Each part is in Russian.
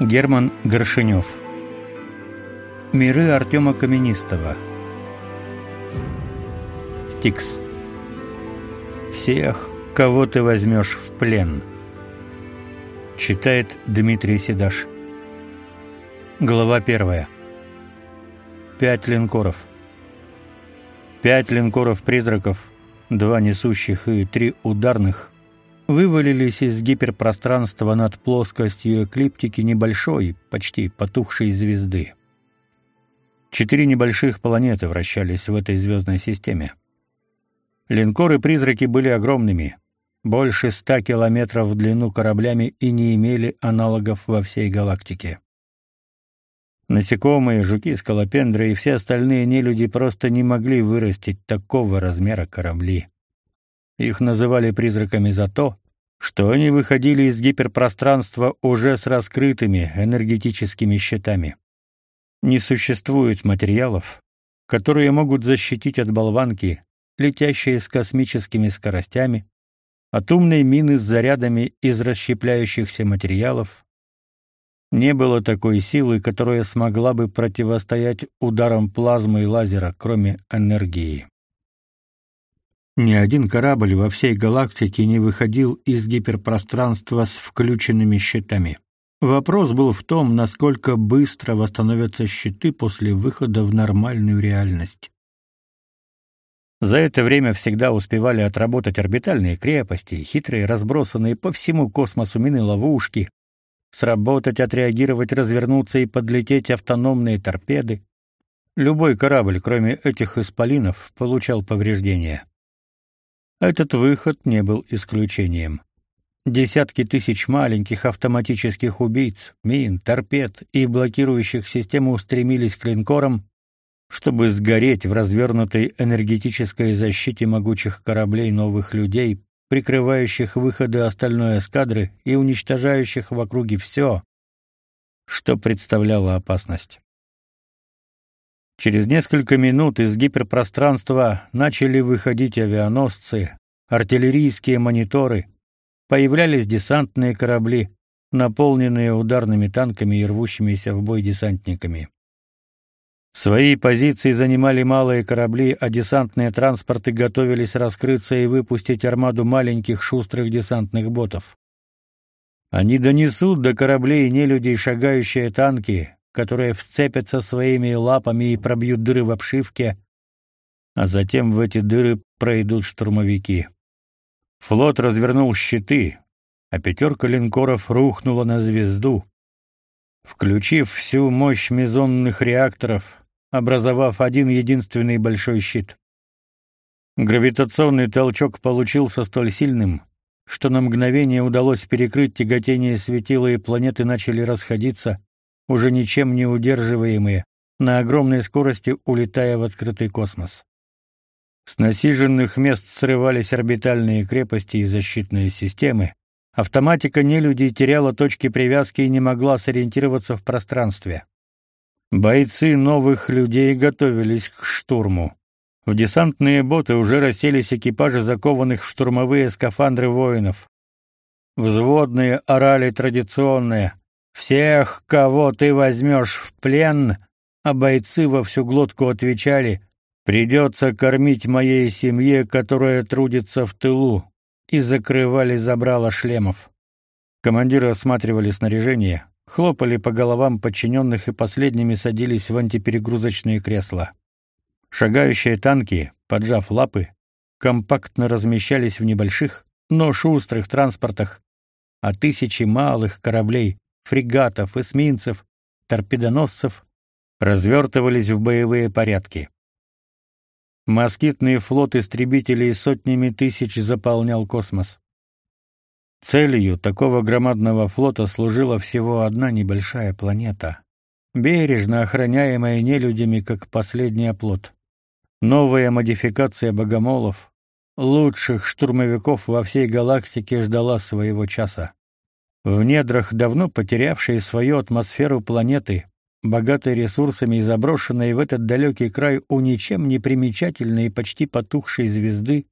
Герман Горшинев. Миры Артема Каменистого. Стикс. Всех, кого ты возьмешь в плен. Читает Дмитрий Седаш. Глава первая. Пять линкоров. Пять линкоров-призраков, два несущих и три ударных, вывалились из гиперпространства над плоскостью эклиптики небольшой, почти потухшей звезды. Четыре небольших планеты вращались в этой звездной системе. Линкоры-призраки были огромными, больше ста километров в длину кораблями и не имели аналогов во всей галактике. Насекомые, жуки, скалопендры и все остальные нелюди просто не могли вырастить такого размера корабли. Их называли призраками за то, что они выходили из гиперпространства уже с раскрытыми энергетическими щитами. Не существует материалов, которые могут защитить от болванки, летящей с космическими скоростями, от умной мины с зарядами из расщепляющихся материалов. Не было такой силы, которая смогла бы противостоять ударам плазмы и лазера, кроме энергии. Ни один корабль во всей галактике не выходил из гиперпространства с включенными щитами. Вопрос был в том, насколько быстро восстановятся щиты после выхода в нормальную реальность. За это время всегда успевали отработать орбитальные крепости, хитрые разбросанные по всему космосу мины ловушки, сработать, отреагировать, развернуться и подлететь автономные торпеды. Любой корабль, кроме этих исполинов, получал повреждения. Этот выход не был исключением. Десятки тысяч маленьких автоматических убийц, мин, торпед и блокирующих систем устремились к линкорам, чтобы сгореть в развернутой энергетической защите могучих кораблей новых людей, прикрывающих выходы остальной эскадры и уничтожающих в округе все, что представляло опасность. Через несколько минут из гиперпространства начали выходить авианосцы, артиллерийские мониторы, появлялись десантные корабли, наполненные ударными танками и рвущимися в бой десантниками. Свои позиции занимали малые корабли, а десантные транспорты готовились раскрыться и выпустить армаду маленьких шустрых десантных ботов. Они донесут до кораблей нелюдей шагающие танки, которые вцепятся своими лапами и пробьют дыры в обшивке, а затем в эти дыры пройдут штурмовики. Флот развернул щиты, а пятерка линкоров рухнула на звезду, включив всю мощь мезонных реакторов, образовав один единственный большой щит. Гравитационный толчок получился столь сильным, что на мгновение удалось перекрыть тяготение светила, и планеты начали расходиться, уже ничем не удерживаемые, на огромной скорости улетая в открытый космос. С насиженных мест срывались орбитальные крепости и защитные системы. Автоматика нелюдей теряла точки привязки и не могла сориентироваться в пространстве. Бойцы новых людей готовились к штурму. В десантные боты уже расселись экипажи закованных в штурмовые скафандры воинов. Взводные орали традиционные всех, кого ты возьмешь в плен, а бойцы во всю глотку отвечали: придется кормить моей семье, которая трудится в тылу, и закрывали забрала шлемов. Командиры осматривали снаряжение, хлопали по головам подчиненных и последними садились в антиперегрузочные кресла. Шагающие танки, поджав лапы, компактно размещались в небольших, но шустрых транспортах, а тысячи малых кораблей фрегатов, эсминцев, торпедоносцев развертывались в боевые порядки. Москитный флот истребителей сотнями тысяч заполнял космос. Целью такого громадного флота служила всего одна небольшая планета, бережно охраняемая нелюдями как последний оплот. Новая модификация богомолов, лучших штурмовиков во всей галактике ждала своего часа. В недрах давно потерявшей свою атмосферу планеты, богатой ресурсами и заброшенной в этот далекий край у ничем не примечательной и почти потухшей звезды,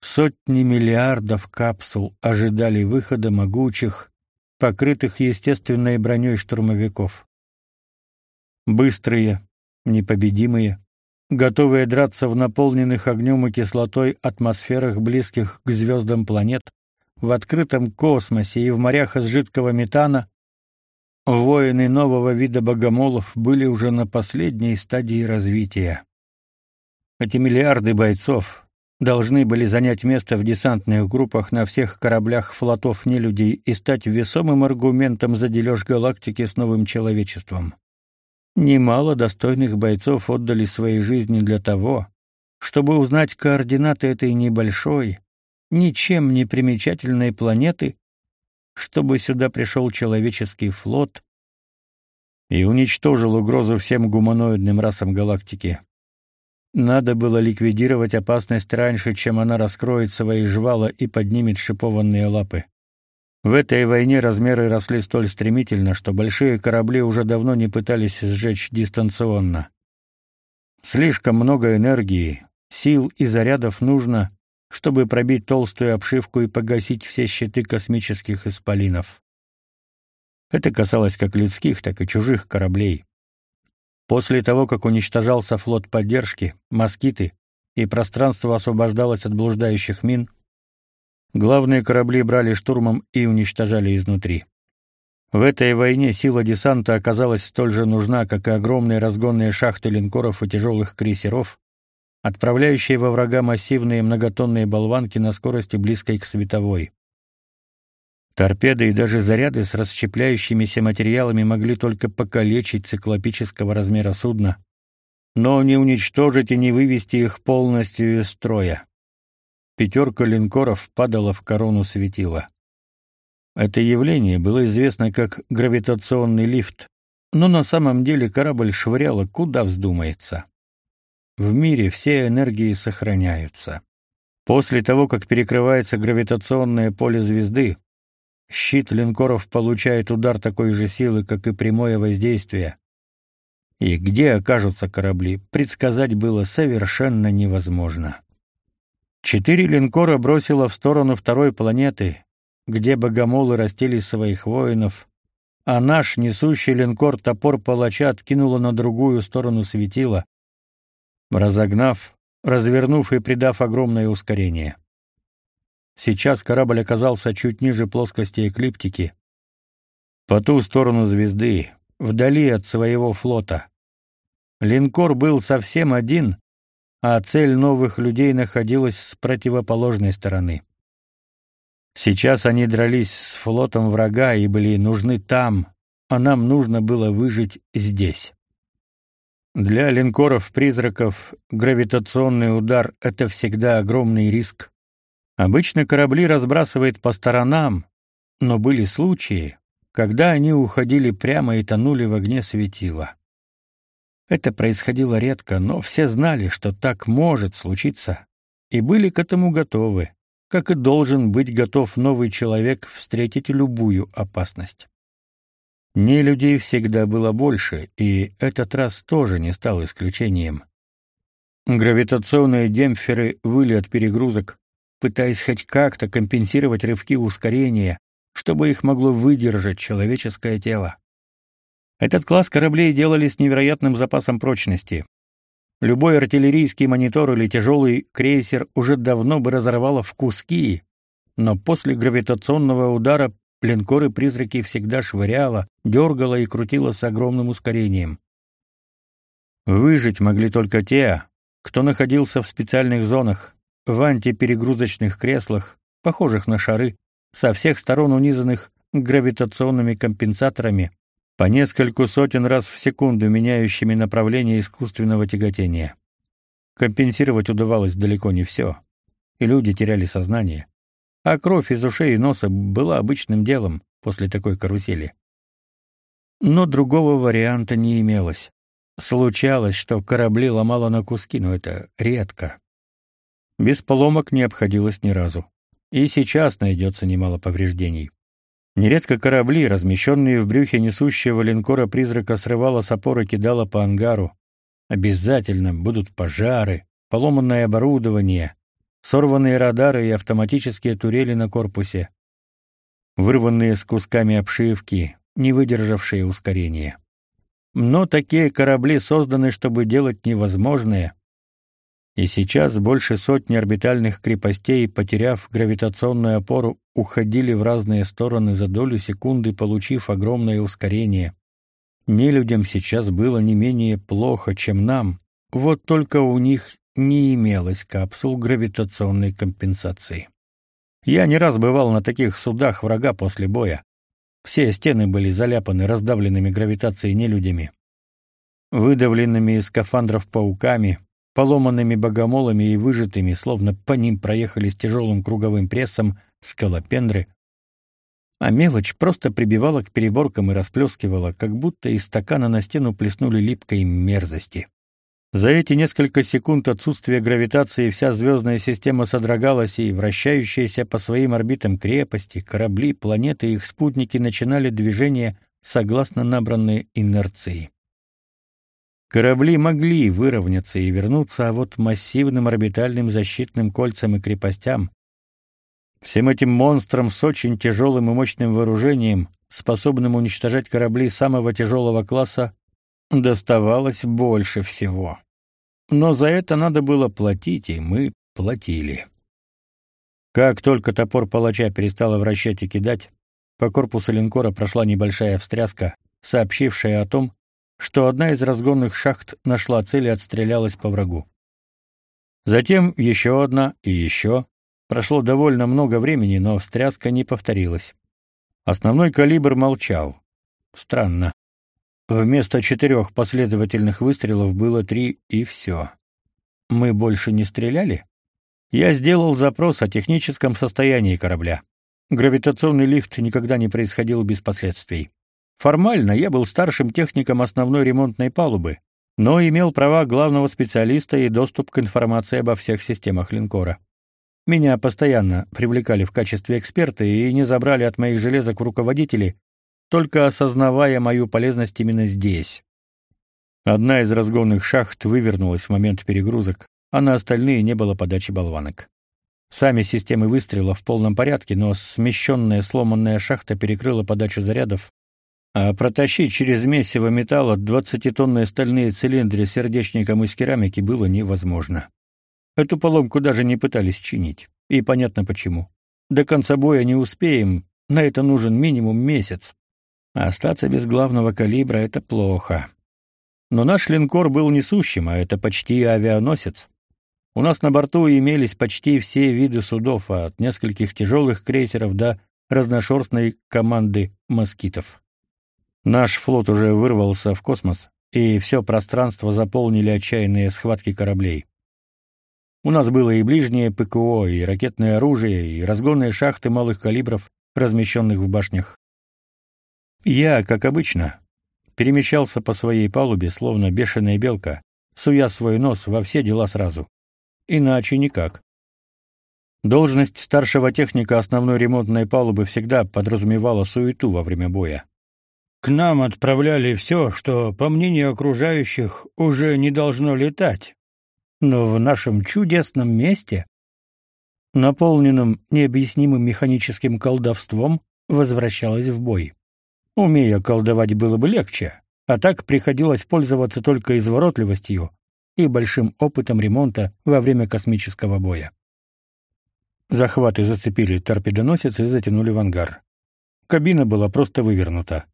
сотни миллиардов капсул ожидали выхода могучих, покрытых естественной броней штурмовиков. Быстрые, непобедимые, готовые драться в наполненных огнем и кислотой атмосферах близких к звездам планет, в открытом космосе и в морях из жидкого метана, воины нового вида богомолов были уже на последней стадии развития. Эти миллиарды бойцов должны были занять место в десантных группах на всех кораблях флотов нелюдей и стать весомым аргументом за дележ галактики с новым человечеством. Немало достойных бойцов отдали свои жизни для того, чтобы узнать координаты этой небольшой, ничем не примечательной планеты, чтобы сюда пришел человеческий флот и уничтожил угрозу всем гуманоидным расам галактики. Надо было ликвидировать опасность раньше, чем она раскроет свои жвала и поднимет шипованные лапы. В этой войне размеры росли столь стремительно, что большие корабли уже давно не пытались сжечь дистанционно. Слишком много энергии, сил и зарядов нужно, чтобы пробить толстую обшивку и погасить все щиты космических исполинов. Это касалось как людских, так и чужих кораблей. После того, как уничтожался флот поддержки, москиты, и пространство освобождалось от блуждающих мин, главные корабли брали штурмом и уничтожали изнутри. В этой войне сила десанта оказалась столь же нужна, как и огромные разгонные шахты линкоров и тяжелых крейсеров, отправляющие во врага массивные многотонные болванки на скорости близкой к световой. Торпеды и даже заряды с расщепляющимися материалами могли только покалечить циклопического размера судна, но не уничтожить и не вывести их полностью из строя. Пятерка линкоров падала в корону светила. Это явление было известно как гравитационный лифт, но на самом деле корабль швыряло куда вздумается. В мире все энергии сохраняются. После того, как перекрывается гравитационное поле звезды, Щит линкоров получает удар такой же силы, как и прямое воздействие. И где окажутся корабли, предсказать было совершенно невозможно. Четыре линкора бросило в сторону второй планеты, где богомолы растили своих воинов, а наш несущий линкор топор палача откинуло на другую сторону светила, разогнав, развернув и придав огромное ускорение. Сейчас корабль оказался чуть ниже плоскости эклиптики, по ту сторону звезды, вдали от своего флота. Линкор был совсем один, а цель новых людей находилась с противоположной стороны. Сейчас они дрались с флотом врага и были нужны там, а нам нужно было выжить здесь. Для линкоров-призраков гравитационный удар — это всегда огромный риск. Обычно корабли разбрасывает по сторонам, но были случаи, когда они уходили прямо и тонули в огне светила. Это происходило редко, но все знали, что так может случиться, и были к этому готовы, как и должен быть готов новый человек встретить любую опасность. Не людей всегда было больше, и этот раз тоже не стал исключением. Гравитационные демпферы выли от перегрузок, пытаясь хоть как-то компенсировать рывки ускорения, чтобы их могло выдержать человеческое тело. Этот класс кораблей делали с невероятным запасом прочности. Любой артиллерийский монитор или тяжелый крейсер уже давно бы разорвало в куски, но после гравитационного удара линкоры-призраки всегда швыряло, дергало и крутило с огромным ускорением. Выжить могли только те, кто находился в специальных зонах, в антиперегрузочных креслах, похожих на шары, со всех сторон унизанных гравитационными компенсаторами, по нескольку сотен раз в секунду меняющими направление искусственного тяготения. Компенсировать удавалось далеко не все, и люди теряли сознание, а кровь из ушей и носа была обычным делом после такой карусели. Но другого варианта не имелось. Случалось, что корабли ломало на куски, но это редко. Без поломок не обходилось ни разу. И сейчас найдется немало повреждений. Нередко корабли, размещенные в брюхе несущего линкора призрака, срывало с опоры кидало по ангару. Обязательно будут пожары, поломанное оборудование, сорванные радары и автоматические турели на корпусе. вырванные с кусками обшивки, не выдержавшие ускорения. Но такие корабли созданы, чтобы делать невозможное. И сейчас больше сотни орбитальных крепостей, потеряв гравитационную опору, уходили в разные стороны за долю секунды, получив огромное ускорение. Нелюдям сейчас было не менее плохо, чем нам. Вот только у них не имелось капсул гравитационной компенсации. Я не раз бывал на таких судах врага после боя. Все стены были заляпаны раздавленными гравитацией нелюдями. Выдавленными из скафандров пауками, поломанными богомолами и выжатыми, словно по ним проехали с тяжелым круговым прессом скалопендры. А мелочь просто прибивала к переборкам и расплескивала, как будто из стакана на стену плеснули липкой мерзости. За эти несколько секунд отсутствия гравитации вся звездная система содрогалась, и вращающиеся по своим орбитам крепости, корабли, планеты и их спутники начинали движение согласно набранной инерции. Корабли могли выровняться и вернуться, а вот массивным орбитальным защитным кольцам и крепостям, всем этим монстрам с очень тяжелым и мощным вооружением, способным уничтожать корабли самого тяжелого класса, доставалось больше всего. Но за это надо было платить, и мы платили. Как только топор палача перестал вращать и кидать, по корпусу линкора прошла небольшая встряска, сообщившая о том, что одна из разгонных шахт нашла цель и отстрелялась по врагу. Затем еще одна и еще. Прошло довольно много времени, но встряска не повторилась. Основной калибр молчал. Странно. Вместо четырех последовательных выстрелов было три и все. Мы больше не стреляли? Я сделал запрос о техническом состоянии корабля. Гравитационный лифт никогда не происходил без последствий. Формально я был старшим техником основной ремонтной палубы, но имел права главного специалиста и доступ к информации обо всех системах линкора. Меня постоянно привлекали в качестве эксперта и не забрали от моих железок руководители, только осознавая мою полезность именно здесь. Одна из разгонных шахт вывернулась в момент перегрузок, а на остальные не было подачи болванок. Сами системы выстрела в полном порядке, но смещенная сломанная шахта перекрыла подачу зарядов, а протащить через месиво металла двадцатитонные стальные цилиндры с сердечником из керамики было невозможно. Эту поломку даже не пытались чинить, и понятно почему. До конца боя не успеем, на это нужен минимум месяц. А остаться без главного калибра — это плохо. Но наш линкор был несущим, а это почти авианосец. У нас на борту имелись почти все виды судов, от нескольких тяжелых крейсеров до разношерстной команды москитов. Наш флот уже вырвался в космос, и все пространство заполнили отчаянные схватки кораблей. У нас было и ближнее ПКО, и ракетное оружие, и разгонные шахты малых калибров, размещенных в башнях. Я, как обычно, перемещался по своей палубе, словно бешеная белка, суя свой нос во все дела сразу. Иначе никак. Должность старшего техника основной ремонтной палубы всегда подразумевала суету во время боя. К нам отправляли все, что, по мнению окружающих, уже не должно летать. Но в нашем чудесном месте, наполненном необъяснимым механическим колдовством, возвращалось в бой. Умея колдовать было бы легче, а так приходилось пользоваться только изворотливостью и большим опытом ремонта во время космического боя. Захваты зацепили торпедоносец и затянули в ангар. Кабина была просто вывернута,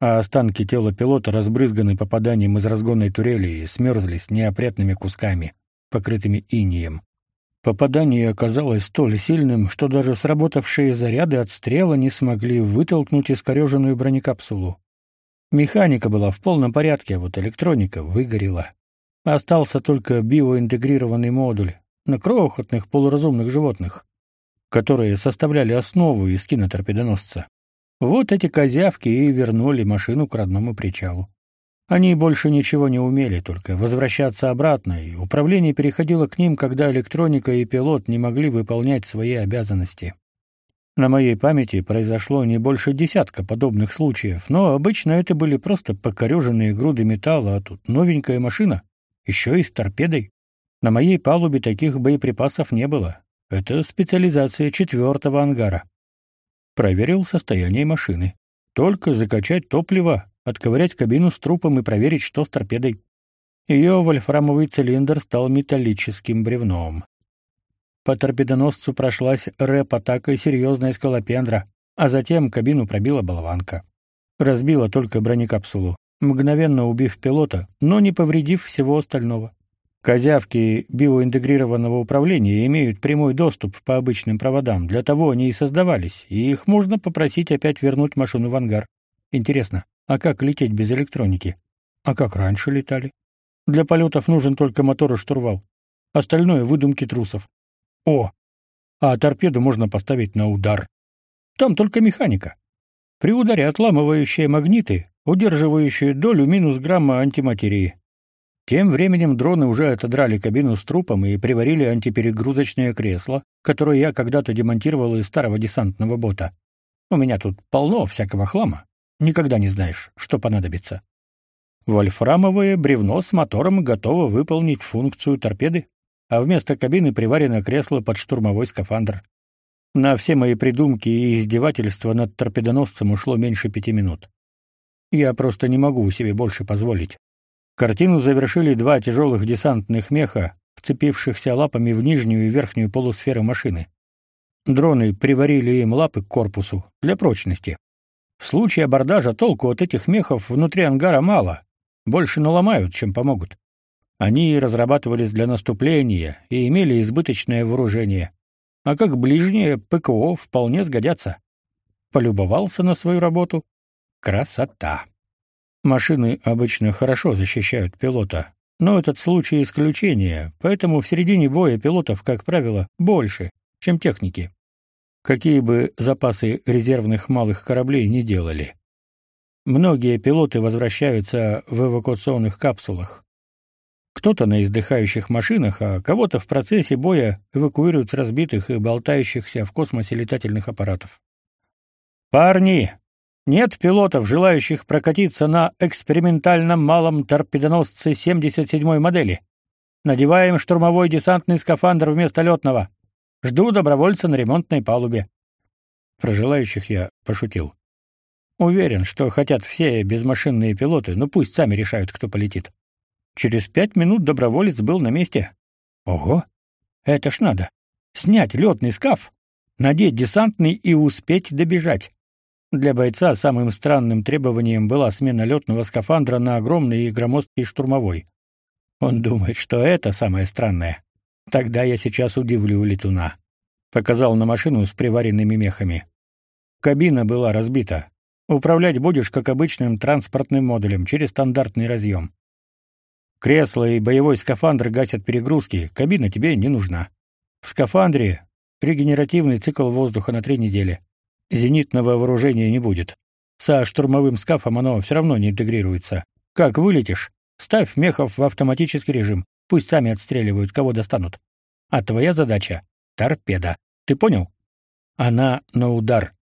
а останки тела пилота разбрызганы попаданием из разгонной турели и смерзлись неопрятными кусками, покрытыми инеем. Попадание оказалось столь сильным, что даже сработавшие заряды от стрела не смогли вытолкнуть искореженную бронекапсулу. Механика была в полном порядке, а вот электроника выгорела. Остался только биоинтегрированный модуль на крохотных полуразумных животных, которые составляли основу из киноторпедоносца. Вот эти козявки и вернули машину к родному причалу. Они больше ничего не умели, только возвращаться обратно, и управление переходило к ним, когда электроника и пилот не могли выполнять свои обязанности. На моей памяти произошло не больше десятка подобных случаев, но обычно это были просто покореженные груды металла, а тут новенькая машина, еще и с торпедой. На моей палубе таких боеприпасов не было. Это специализация четвертого ангара. Проверил состояние машины. Только закачать топливо, отковырять кабину с трупом и проверить, что с торпедой. Ее вольфрамовый цилиндр стал металлическим бревном. По торпедоносцу прошлась рэп-атака и серьезная скалопендра, а затем кабину пробила болванка. Разбила только бронекапсулу, мгновенно убив пилота, но не повредив всего остального. Козявки биоинтегрированного управления имеют прямой доступ по обычным проводам, для того они и создавались, и их можно попросить опять вернуть машину в ангар. Интересно, а как лететь без электроники? А как раньше летали? Для полетов нужен только мотор и штурвал. Остальное — выдумки трусов. О! А торпеду можно поставить на удар. Там только механика. При ударе отламывающие магниты, удерживающие долю минус грамма антиматерии. Тем временем дроны уже отодрали кабину с трупом и приварили антиперегрузочное кресло, которое я когда-то демонтировал из старого десантного бота. У меня тут полно всякого хлама. Никогда не знаешь, что понадобится. Вольфрамовое бревно с мотором готово выполнить функцию торпеды, а вместо кабины приварено кресло под штурмовой скафандр. На все мои придумки и издевательства над торпедоносцем ушло меньше пяти минут. Я просто не могу себе больше позволить. Картину завершили два тяжелых десантных меха, вцепившихся лапами в нижнюю и верхнюю полусферы машины. Дроны приварили им лапы к корпусу для прочности. В случае абордажа толку от этих мехов внутри ангара мало, больше наломают, чем помогут. Они разрабатывались для наступления и имели избыточное вооружение. А как ближние ПКО вполне сгодятся. Полюбовался на свою работу. Красота. Машины обычно хорошо защищают пилота, но этот случай исключение, поэтому в середине боя пилотов, как правило, больше, чем техники. Какие бы запасы резервных малых кораблей не делали. Многие пилоты возвращаются в эвакуационных капсулах. Кто-то на издыхающих машинах, а кого-то в процессе боя эвакуируют с разбитых и болтающихся в космосе летательных аппаратов. «Парни! Нет пилотов, желающих прокатиться на экспериментальном малом торпедоносце 77-й модели. Надеваем штурмовой десантный скафандр вместо летного. Жду добровольца на ремонтной палубе». Про желающих я пошутил. Уверен, что хотят все безмашинные пилоты, но пусть сами решают, кто полетит. Через пять минут доброволец был на месте. Ого! Это ж надо. Снять летный скаф, надеть десантный и успеть добежать. Для бойца самым странным требованием была смена летного скафандра на огромный и громоздкий штурмовой. Он думает, что это самое странное. Тогда я сейчас удивлю летуна. Показал на машину с приваренными мехами. Кабина была разбита, Управлять будешь как обычным транспортным модулем через стандартный разъем. Кресло и боевой скафандр гасят перегрузки, кабина тебе не нужна. В скафандре регенеративный цикл воздуха на три недели. Зенитного вооружения не будет. Со штурмовым скафом оно все равно не интегрируется. Как вылетишь, ставь мехов в автоматический режим. Пусть сами отстреливают, кого достанут. А твоя задача — торпеда. Ты понял? Она на удар.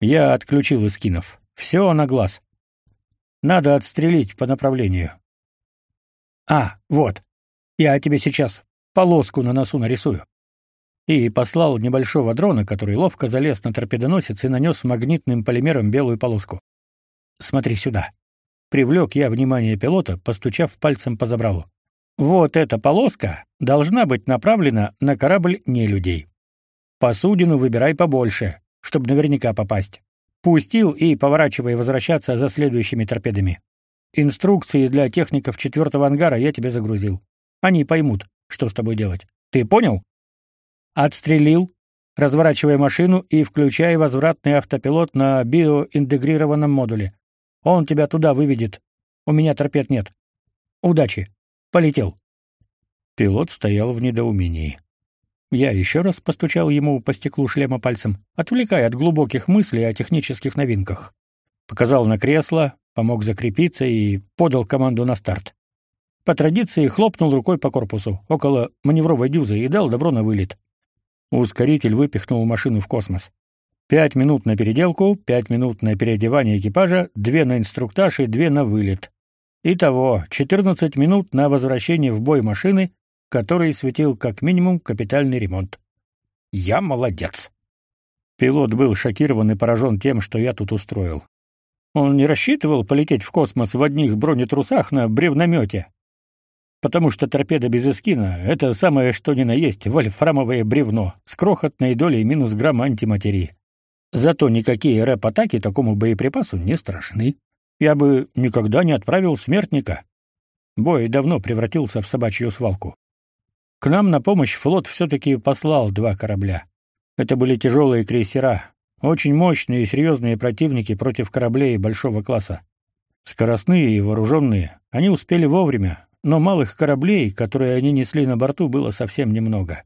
Я отключил эскинов. Все на глаз. Надо отстрелить по направлению. А, вот. Я тебе сейчас полоску на носу нарисую. И послал небольшого дрона, который ловко залез на торпедоносец и нанес магнитным полимером белую полоску. Смотри сюда. Привлек я внимание пилота, постучав пальцем по забралу. Вот эта полоска должна быть направлена на корабль не людей. Посудину выбирай побольше, чтобы наверняка попасть. Пустил и, поворачивая, возвращаться за следующими торпедами. Инструкции для техников четвертого ангара я тебе загрузил. Они поймут, что с тобой делать. Ты понял? Отстрелил, разворачивая машину и включая возвратный автопилот на биоинтегрированном модуле. Он тебя туда выведет. У меня торпед нет. Удачи. Полетел. Пилот стоял в недоумении. Я еще раз постучал ему по стеклу шлема пальцем, отвлекая от глубоких мыслей о технических новинках. Показал на кресло, помог закрепиться и подал команду на старт. По традиции хлопнул рукой по корпусу, около маневровой дюзы, и дал добро на вылет. Ускоритель выпихнул машину в космос. Пять минут на переделку, пять минут на переодевание экипажа, две на инструктаж и две на вылет. Итого, 14 минут на возвращение в бой машины который светил как минимум капитальный ремонт. Я молодец. Пилот был шокирован и поражен тем, что я тут устроил. Он не рассчитывал полететь в космос в одних бронетрусах на бревномете. Потому что торпеда без эскина — это самое что ни на есть вольфрамовое бревно с крохотной долей минус грамм антиматерии. Зато никакие рэп-атаки такому боеприпасу не страшны. Я бы никогда не отправил смертника. Бой давно превратился в собачью свалку. К нам на помощь флот все-таки послал два корабля. Это были тяжелые крейсера, очень мощные и серьезные противники против кораблей большого класса. Скоростные и вооруженные, они успели вовремя, но малых кораблей, которые они несли на борту, было совсем немного.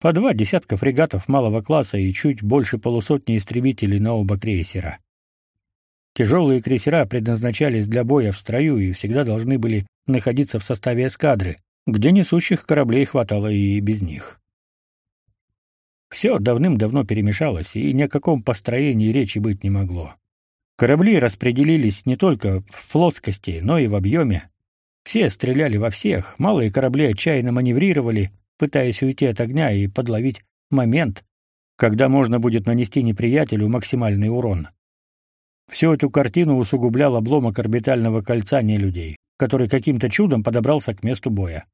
По два десятка фрегатов малого класса и чуть больше полусотни истребителей на оба крейсера. Тяжелые крейсера предназначались для боя в строю и всегда должны были находиться в составе эскадры, где несущих кораблей хватало и без них. Все давным-давно перемешалось, и ни о каком построении речи быть не могло. Корабли распределились не только в плоскости, но и в объеме. Все стреляли во всех, малые корабли отчаянно маневрировали, пытаясь уйти от огня и подловить момент, когда можно будет нанести неприятелю максимальный урон. Всю эту картину усугублял обломок орбитального кольца нелюдей, который каким-то чудом подобрался к месту боя.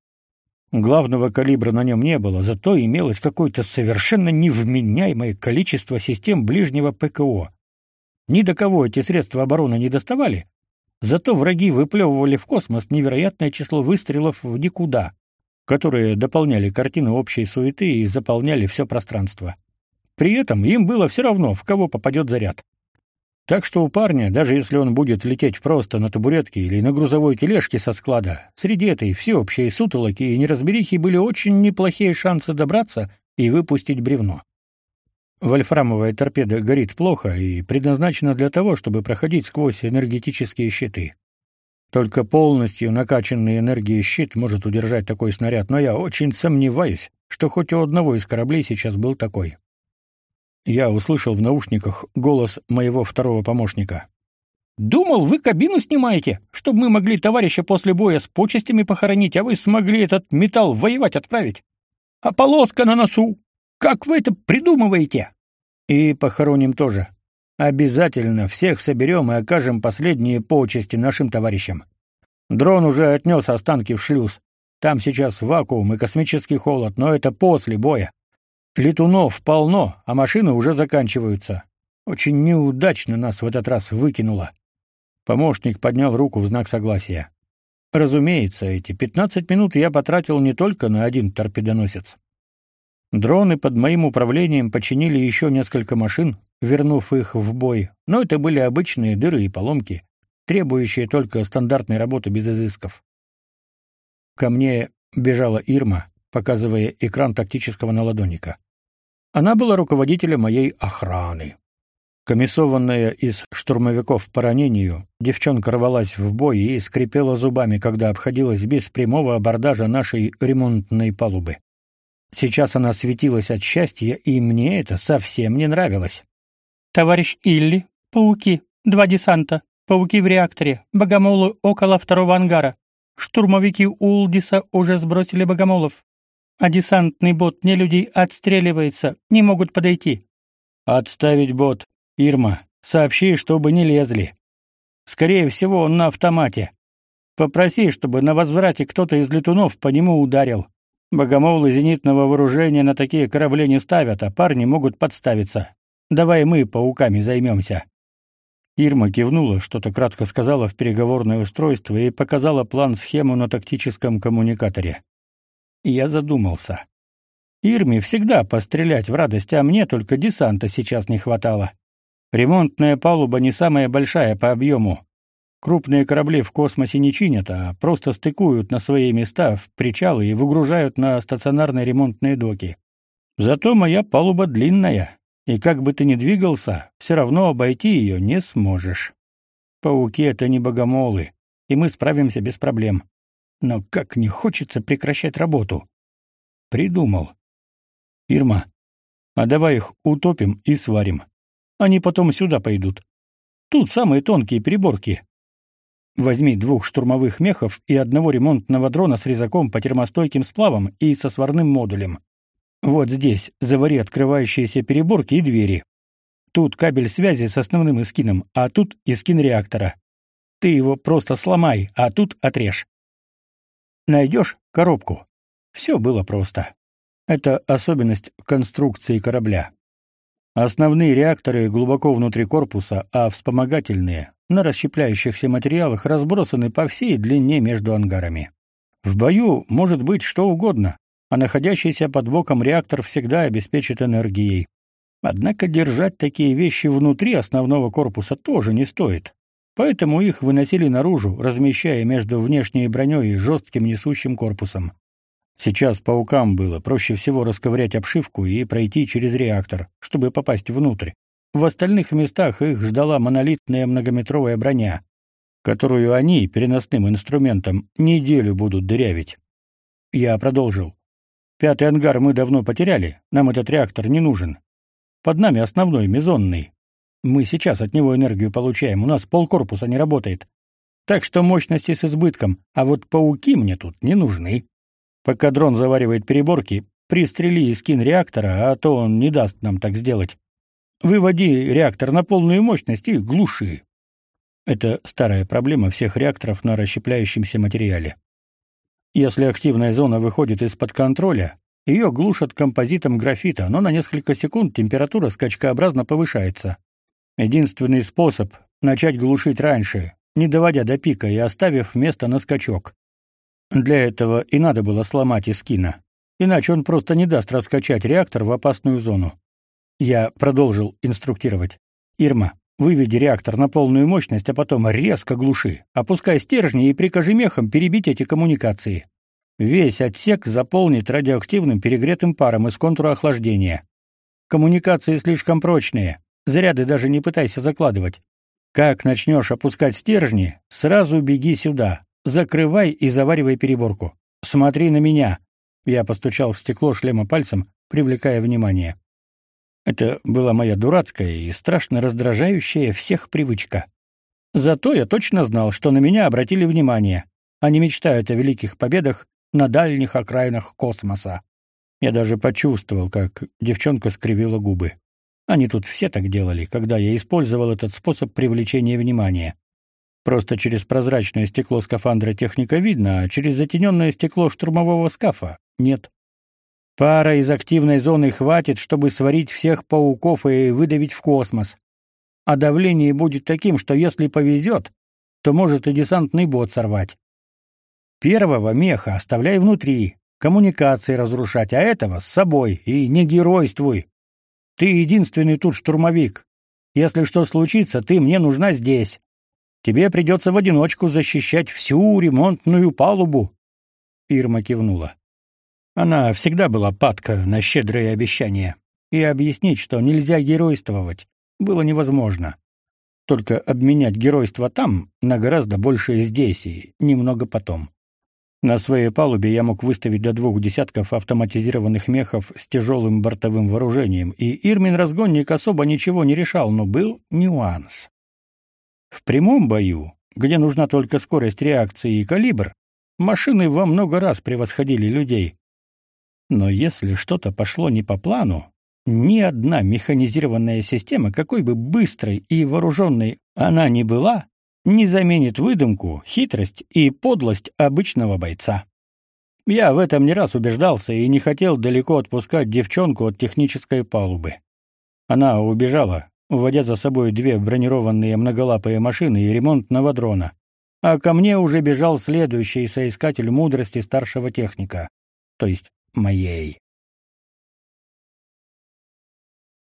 Главного калибра на нем не было, зато имелось какое-то совершенно невменяемое количество систем ближнего ПКО. Ни до кого эти средства обороны не доставали, зато враги выплевывали в космос невероятное число выстрелов в никуда, которые дополняли картину общей суеты и заполняли все пространство. При этом им было все равно, в кого попадет заряд. Так что у парня, даже если он будет лететь просто на табуретке или на грузовой тележке со склада, среди этой всеобщей сутолоки и неразберихи были очень неплохие шансы добраться и выпустить бревно. Вольфрамовая торпеда горит плохо и предназначена для того, чтобы проходить сквозь энергетические щиты. Только полностью накачанный энергией щит может удержать такой снаряд, но я очень сомневаюсь, что хоть у одного из кораблей сейчас был такой. Я услышал в наушниках голос моего второго помощника. Думал, вы кабину снимаете, чтобы мы могли товарища после боя с почестями похоронить, а вы смогли этот металл воевать отправить. А полоска на носу. Как вы это придумываете? И похороним тоже. Обязательно всех соберем и окажем последние почести нашим товарищам. Дрон уже отнес останки в шлюз. Там сейчас вакуум и космический холод, но это после боя. Летунов полно, а машины уже заканчиваются. Очень неудачно нас в этот раз выкинуло. Помощник поднял руку в знак согласия. Разумеется, эти 15 минут я потратил не только на один торпедоносец. Дроны под моим управлением починили еще несколько машин, вернув их в бой, но это были обычные дыры и поломки, требующие только стандартной работы без изысков. Ко мне бежала Ирма, показывая экран тактического наладонника. Она была руководителем моей охраны. Комиссованная из штурмовиков по ранению, девчонка рвалась в бой и скрипела зубами, когда обходилась без прямого абордажа нашей ремонтной палубы. Сейчас она светилась от счастья, и мне это совсем не нравилось. «Товарищ Илли, пауки, два десанта, пауки в реакторе, богомолы около второго ангара. Штурмовики Улдиса уже сбросили богомолов а десантный бот не людей отстреливается, не могут подойти. Отставить бот. Ирма, сообщи, чтобы не лезли. Скорее всего, он на автомате. Попроси, чтобы на возврате кто-то из летунов по нему ударил. Богомолы зенитного вооружения на такие корабли не ставят, а парни могут подставиться. Давай мы пауками займемся». Ирма кивнула, что-то кратко сказала в переговорное устройство и показала план-схему на тактическом коммуникаторе я задумался. Ирме всегда пострелять в радость, а мне только десанта сейчас не хватало. Ремонтная палуба не самая большая по объему. Крупные корабли в космосе не чинят, а просто стыкуют на свои места в причалы и выгружают на стационарные ремонтные доки. Зато моя палуба длинная, и как бы ты ни двигался, все равно обойти ее не сможешь. Пауки — это не богомолы, и мы справимся без проблем. Но как не хочется прекращать работу. Придумал. Ирма, а давай их утопим и сварим. Они потом сюда пойдут. Тут самые тонкие переборки. Возьми двух штурмовых мехов и одного ремонтного дрона с резаком по термостойким сплавам и со сварным модулем. Вот здесь завари открывающиеся переборки и двери. Тут кабель связи с основным эскином, а тут эскин реактора. Ты его просто сломай, а тут отрежь. Найдешь коробку. Все было просто. Это особенность конструкции корабля. Основные реакторы глубоко внутри корпуса, а вспомогательные на расщепляющихся материалах разбросаны по всей длине между ангарами. В бою может быть что угодно, а находящийся под боком реактор всегда обеспечит энергией. Однако держать такие вещи внутри основного корпуса тоже не стоит. Поэтому их выносили наружу, размещая между внешней броней и жестким несущим корпусом. Сейчас паукам было проще всего расковырять обшивку и пройти через реактор, чтобы попасть внутрь. В остальных местах их ждала монолитная многометровая броня, которую они переносным инструментом неделю будут дырявить. Я продолжил. Пятый ангар мы давно потеряли, нам этот реактор не нужен. Под нами основной, мезонный. Мы сейчас от него энергию получаем, у нас полкорпуса не работает. Так что мощности с избытком, а вот пауки мне тут не нужны. Пока дрон заваривает переборки, пристрели и скин реактора, а то он не даст нам так сделать. Выводи реактор на полную мощность и глуши. Это старая проблема всех реакторов на расщепляющемся материале. Если активная зона выходит из-под контроля, ее глушат композитом графита, но на несколько секунд температура скачкообразно повышается. Единственный способ — начать глушить раньше, не доводя до пика и оставив место на скачок. Для этого и надо было сломать Искина. Иначе он просто не даст раскачать реактор в опасную зону. Я продолжил инструктировать. «Ирма, выведи реактор на полную мощность, а потом резко глуши. Опускай стержни и прикажи мехам перебить эти коммуникации. Весь отсек заполнит радиоактивным перегретым паром из контура охлаждения. Коммуникации слишком прочные. Заряды даже не пытайся закладывать. Как начнешь опускать стержни, сразу беги сюда. Закрывай и заваривай переборку. Смотри на меня. Я постучал в стекло шлема пальцем, привлекая внимание. Это была моя дурацкая и страшно раздражающая всех привычка. Зато я точно знал, что на меня обратили внимание. Они мечтают о великих победах на дальних окраинах космоса. Я даже почувствовал, как девчонка скривила губы. Они тут все так делали, когда я использовал этот способ привлечения внимания. Просто через прозрачное стекло скафандра техника видно, а через затененное стекло штурмового скафа нет. Пара из активной зоны хватит, чтобы сварить всех пауков и выдавить в космос. А давление будет таким, что если повезет, то может и десантный бот сорвать. Первого меха оставляй внутри, коммуникации разрушать, а этого с собой, и не геройствуй. Ты единственный тут штурмовик. Если что случится, ты мне нужна здесь. Тебе придется в одиночку защищать всю ремонтную палубу. Ирма кивнула. Она всегда была падка на щедрые обещания, и объяснить, что нельзя геройствовать, было невозможно. Только обменять геройство там на гораздо большее здесь и немного потом. На своей палубе я мог выставить до двух десятков автоматизированных мехов с тяжелым бортовым вооружением, и Ирмин-разгонник особо ничего не решал, но был нюанс. В прямом бою, где нужна только скорость реакции и калибр, машины во много раз превосходили людей. Но если что-то пошло не по плану, ни одна механизированная система, какой бы быстрой и вооруженной она ни была, не заменит выдумку, хитрость и подлость обычного бойца. Я в этом не раз убеждался и не хотел далеко отпускать девчонку от технической палубы. Она убежала, уводя за собой две бронированные многолапые машины и ремонтного дрона. А ко мне уже бежал следующий соискатель мудрости старшего техника, то есть моей.